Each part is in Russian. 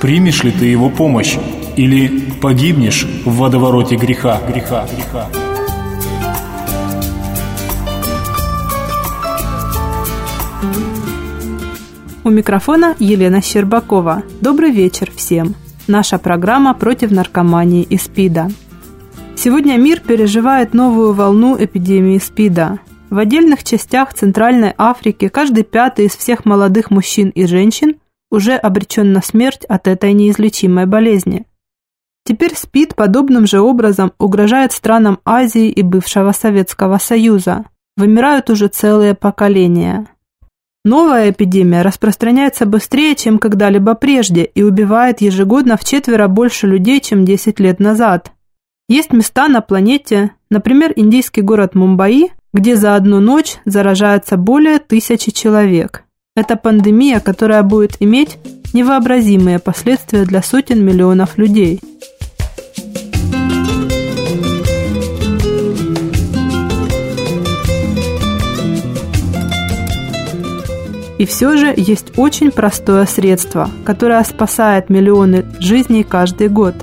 Примешь ли ты его помощь или погибнешь в водовороте греха, греха, греха. У микрофона Елена Щербакова. Добрый вечер всем. Наша программа против наркомании и СПИДа. Сегодня мир переживает новую волну эпидемии СПИДа. В отдельных частях Центральной Африки каждый пятый из всех молодых мужчин и женщин уже обречен на смерть от этой неизлечимой болезни. Теперь СПИД подобным же образом угрожает странам Азии и бывшего Советского Союза. Вымирают уже целые поколения. Новая эпидемия распространяется быстрее, чем когда-либо прежде и убивает ежегодно в четверо больше людей, чем 10 лет назад. Есть места на планете, например, индийский город Мумбаи, где за одну ночь заражается более тысячи человек. Это пандемия, которая будет иметь невообразимые последствия для сотен миллионов людей – И все же есть очень простое средство, которое спасает миллионы жизней каждый год.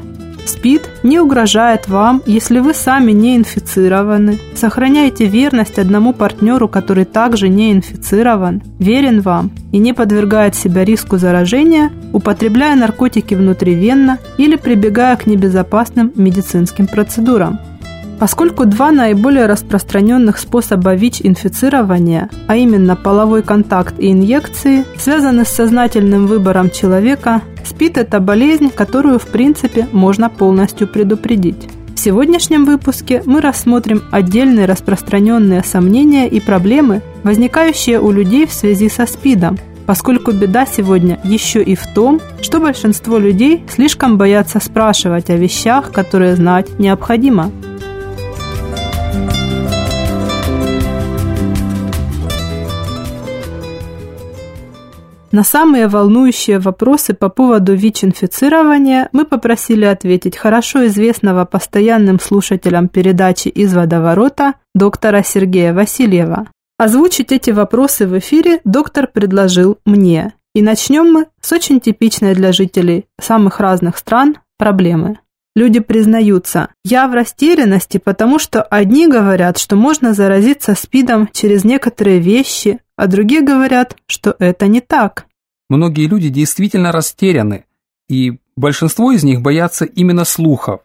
СПИД не угрожает вам, если вы сами не инфицированы. Сохраняйте верность одному партнеру, который также не инфицирован, верен вам и не подвергает себя риску заражения, употребляя наркотики внутривенно или прибегая к небезопасным медицинским процедурам. Поскольку два наиболее распространенных способа ВИЧ-инфицирования, а именно половой контакт и инъекции, связаны с сознательным выбором человека, СПИД – это болезнь, которую в принципе можно полностью предупредить. В сегодняшнем выпуске мы рассмотрим отдельные распространенные сомнения и проблемы, возникающие у людей в связи со СПИДом, поскольку беда сегодня еще и в том, что большинство людей слишком боятся спрашивать о вещах, которые знать необходимо. На самые волнующие вопросы по поводу ВИЧ-инфицирования мы попросили ответить хорошо известного постоянным слушателям передачи «Из водоворота» доктора Сергея Васильева. Озвучить эти вопросы в эфире доктор предложил мне. И начнем мы с очень типичной для жителей самых разных стран проблемы. Люди признаются, я в растерянности, потому что одни говорят, что можно заразиться СПИДом через некоторые вещи, а другие говорят, что это не так. Многие люди действительно растеряны, и большинство из них боятся именно слухов.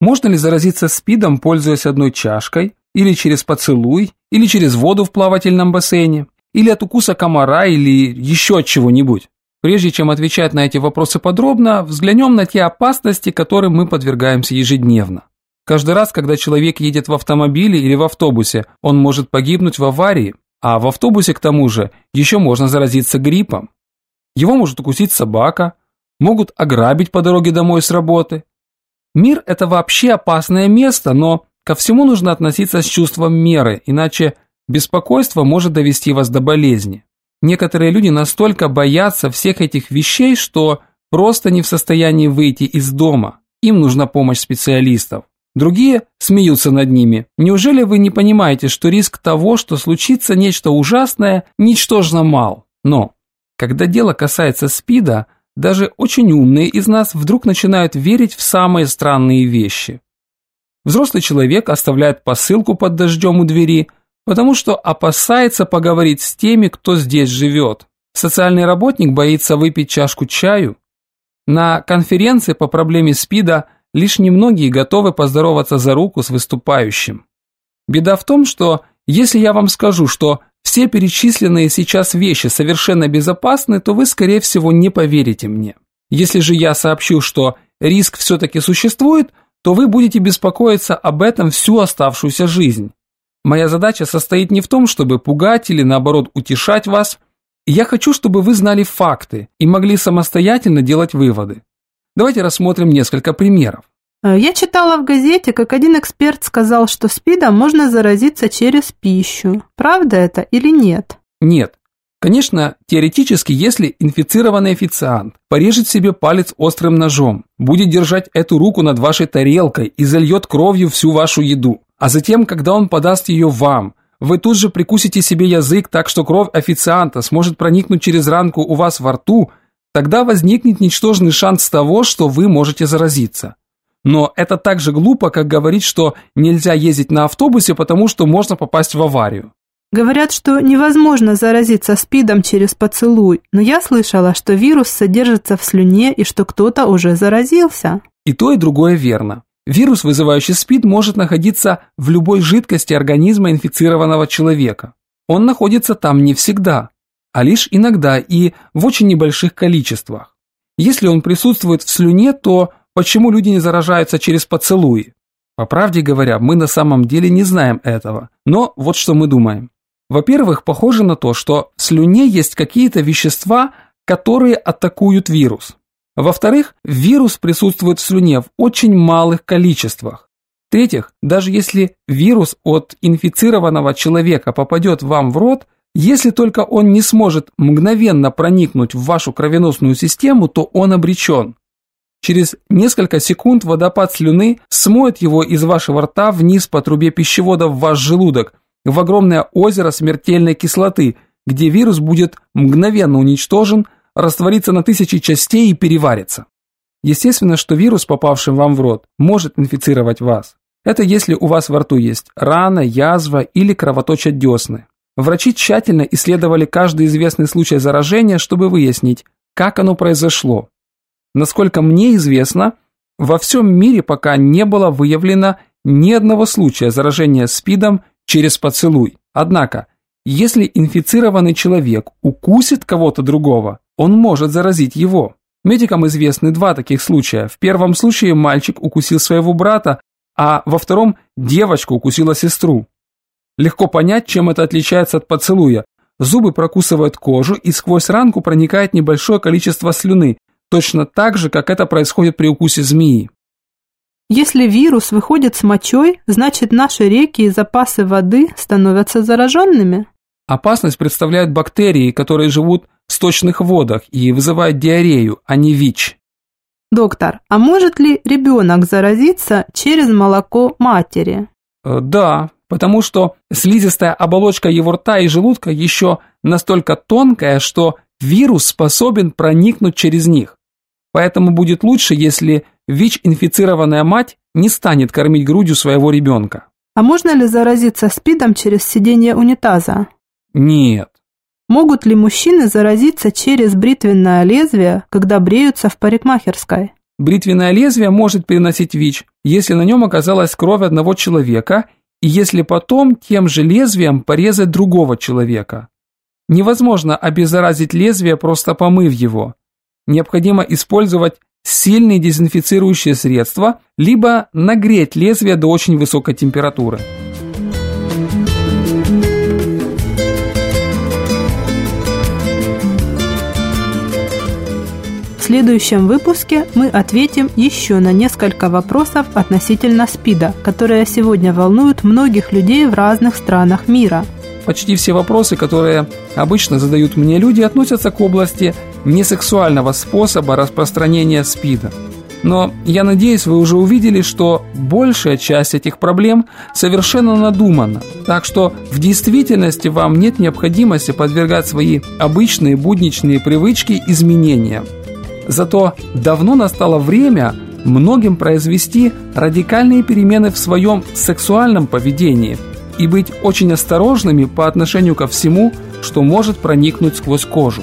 Можно ли заразиться СПИДом, пользуясь одной чашкой, или через поцелуй, или через воду в плавательном бассейне, или от укуса комара, или еще от чего-нибудь? Прежде чем отвечать на эти вопросы подробно, взглянем на те опасности, которым мы подвергаемся ежедневно. Каждый раз, когда человек едет в автомобиле или в автобусе, он может погибнуть в аварии, а в автобусе, к тому же, еще можно заразиться гриппом. Его может укусить собака, могут ограбить по дороге домой с работы. Мир – это вообще опасное место, но ко всему нужно относиться с чувством меры, иначе беспокойство может довести вас до болезни. Некоторые люди настолько боятся всех этих вещей, что просто не в состоянии выйти из дома. Им нужна помощь специалистов. Другие смеются над ними. Неужели вы не понимаете, что риск того, что случится нечто ужасное, ничтожно мал? Но, когда дело касается СПИДа, даже очень умные из нас вдруг начинают верить в самые странные вещи. Взрослый человек оставляет посылку под дождем у двери, потому что опасается поговорить с теми, кто здесь живет. Социальный работник боится выпить чашку чаю. На конференции по проблеме СПИДа – лишь немногие готовы поздороваться за руку с выступающим. Беда в том, что если я вам скажу, что все перечисленные сейчас вещи совершенно безопасны, то вы, скорее всего, не поверите мне. Если же я сообщу, что риск все-таки существует, то вы будете беспокоиться об этом всю оставшуюся жизнь. Моя задача состоит не в том, чтобы пугать или наоборот утешать вас. Я хочу, чтобы вы знали факты и могли самостоятельно делать выводы. Давайте рассмотрим несколько примеров. Э, я читала в газете, как один эксперт сказал, что СПИДом можно заразиться через пищу. Правда это или нет? Нет. Конечно, теоретически, если инфицированный официант порежет себе палец острым ножом, будет держать эту руку над вашей тарелкой и зальет кровью всю вашу еду, а затем, когда он подаст ее вам, вы тут же прикусите себе язык так, что кровь официанта сможет проникнуть через ранку у вас во рту Тогда возникнет ничтожный шанс того, что вы можете заразиться. Но это так же глупо, как говорить, что нельзя ездить на автобусе, потому что можно попасть в аварию. Говорят, что невозможно заразиться СПИДом через поцелуй, но я слышала, что вирус содержится в слюне и что кто-то уже заразился. И то, и другое верно. Вирус, вызывающий СПИД, может находиться в любой жидкости организма инфицированного человека. Он находится там не всегда а лишь иногда и в очень небольших количествах. Если он присутствует в слюне, то почему люди не заражаются через поцелуи? По правде говоря, мы на самом деле не знаем этого, но вот что мы думаем. Во-первых, похоже на то, что в слюне есть какие-то вещества, которые атакуют вирус. Во-вторых, вирус присутствует в слюне в очень малых количествах. В-третьих, даже если вирус от инфицированного человека попадет вам в рот, если только он не сможет мгновенно проникнуть в вашу кровеносную систему, то он обречен. Через несколько секунд водопад слюны смоет его из вашего рта вниз по трубе пищевода в ваш желудок, в огромное озеро смертельной кислоты, где вирус будет мгновенно уничтожен, растворится на тысячи частей и переварится. Естественно, что вирус, попавший вам в рот, может инфицировать вас. Это если у вас во рту есть рана, язва или кровоточат десны. Врачи тщательно исследовали каждый известный случай заражения, чтобы выяснить, как оно произошло. Насколько мне известно, во всем мире пока не было выявлено ни одного случая заражения СПИДом через поцелуй. Однако, если инфицированный человек укусит кого-то другого, он может заразить его. Медикам известны два таких случая. В первом случае мальчик укусил своего брата, а во втором девочка укусила сестру. Легко понять, чем это отличается от поцелуя. Зубы прокусывают кожу, и сквозь ранку проникает небольшое количество слюны, точно так же, как это происходит при укусе змеи. Если вирус выходит с мочой, значит наши реки и запасы воды становятся зараженными? Опасность представляют бактерии, которые живут в сточных водах и вызывают диарею, а не ВИЧ. Доктор, а может ли ребенок заразиться через молоко матери? Э, да, потому что слизистая оболочка его рта и желудка еще настолько тонкая, что вирус способен проникнуть через них. Поэтому будет лучше, если ВИЧ-инфицированная мать не станет кормить грудью своего ребенка. А можно ли заразиться СПИДом через сидение унитаза? Нет. Могут ли мужчины заразиться через бритвенное лезвие, когда бреются в парикмахерской? Бритвенное лезвие может переносить ВИЧ, если на нем оказалась кровь одного человека и если потом тем же лезвием порезать другого человека. Невозможно обеззаразить лезвие, просто помыв его. Необходимо использовать сильные дезинфицирующие средства, либо нагреть лезвие до очень высокой температуры. Следующем выпуске мы ответим еще на несколько вопросов относительно СПИДа, которые сегодня волнуют многих людей в разных странах мира. почти все вопросы, которые обычно задают мне люди, относятся к области несексуального способа распространения СПИДа. Но я надеюсь, вы уже увидели, что большая часть этих проблем совершенно надумана. Так что в действительности вам нет необходимости подвергать свои обычные будничные привычки изменениям. Зато давно настало время многим произвести радикальные перемены в своем сексуальном поведении и быть очень осторожными по отношению ко всему, что может проникнуть сквозь кожу.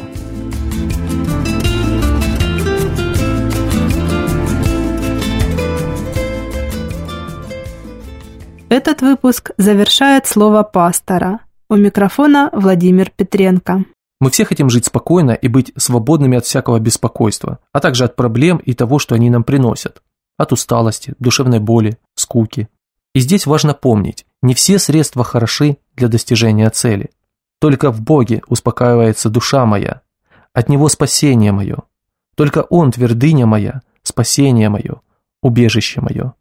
Этот выпуск завершает слово пастора. У микрофона Владимир Петренко. Мы все хотим жить спокойно и быть свободными от всякого беспокойства, а также от проблем и того, что они нам приносят. От усталости, душевной боли, скуки. И здесь важно помнить, не все средства хороши для достижения цели. Только в Боге успокаивается душа моя, от Него спасение мое. Только Он твердыня моя, спасение мое, убежище мое.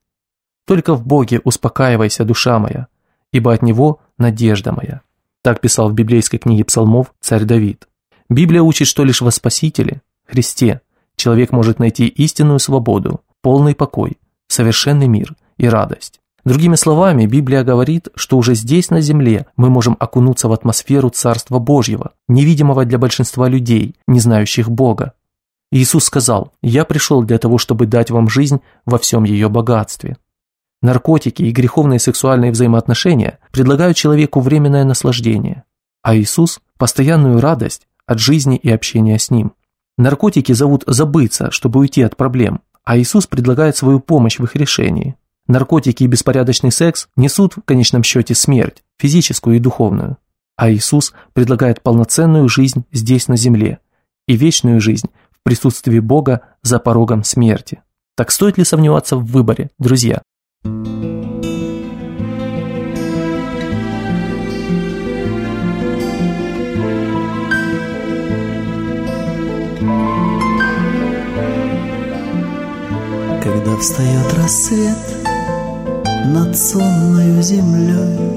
Только в Боге успокаивайся, душа моя, ибо от Него надежда моя». Так писал в библейской книге псалмов царь Давид. Библия учит, что лишь во Спасителе, Христе, человек может найти истинную свободу, полный покой, совершенный мир и радость. Другими словами, Библия говорит, что уже здесь, на земле, мы можем окунуться в атмосферу Царства Божьего, невидимого для большинства людей, не знающих Бога. Иисус сказал, «Я пришел для того, чтобы дать вам жизнь во всем ее богатстве». Наркотики и греховные сексуальные взаимоотношения предлагают человеку временное наслаждение, а Иисус – постоянную радость от жизни и общения с Ним. Наркотики зовут забыться, чтобы уйти от проблем, а Иисус предлагает свою помощь в их решении. Наркотики и беспорядочный секс несут в конечном счете смерть, физическую и духовную. А Иисус предлагает полноценную жизнь здесь на земле и вечную жизнь в присутствии Бога за порогом смерти. Так стоит ли сомневаться в выборе, друзья? Когда встает рассвет над сонною землей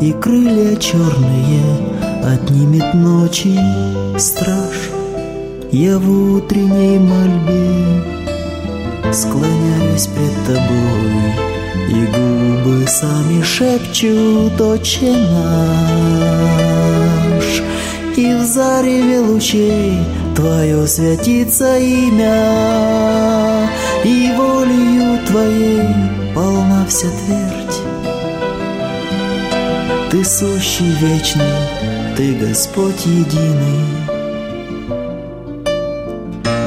И крылья черные отнимет ночи страж Я в утренней мольбе склоняюсь пред тобой, И губы сами шепчут «Отче наш». И в зареве лучей Твое святится имя, И волею Твоей полна вся твердь. Ты сущий вечный, Ты Господь единый,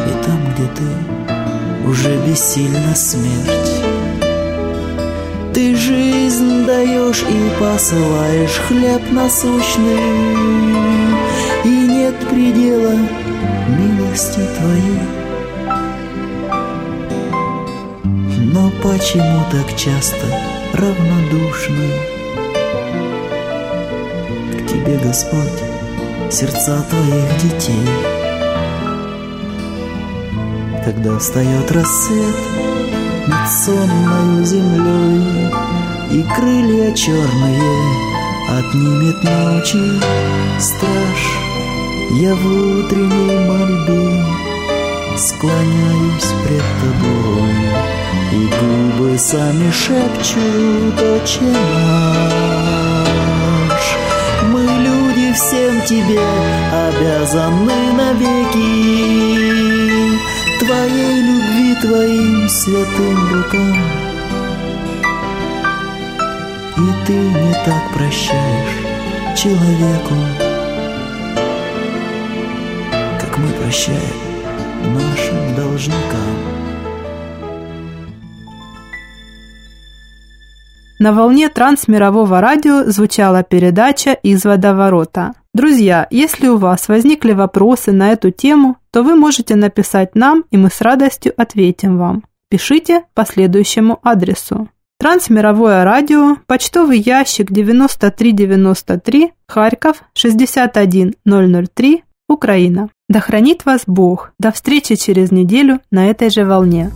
И там, где Ты уже бессильна смерть. Ты жизнь даешь и посылаешь хлеб насущный, И нет предела милости Твоей. Но почему так часто равнодушны К Тебе, Господь, сердца Твоих детей? Когда встает рассвет над сонною землей, И крылья черные отнимет ночи страж. Я в утренней мольбе склоняюсь пред тобой, И губы сами шепчут, отче наш. Мы люди всем тебе обязаны навеки, Твоей любви, Твоим святым рукам. И Ты не так прощаешь человеку, как мы прощаем нашим должникам. На волне трансмирового радио звучала передача «Из водоворота». Друзья, если у вас возникли вопросы на эту тему, то вы можете написать нам, и мы с радостью ответим вам. Пишите по следующему адресу. Трансмировое радио, почтовый ящик 9393, Харьков 61003, Украина. Да хранит вас Бог. До встречи через неделю на этой же волне.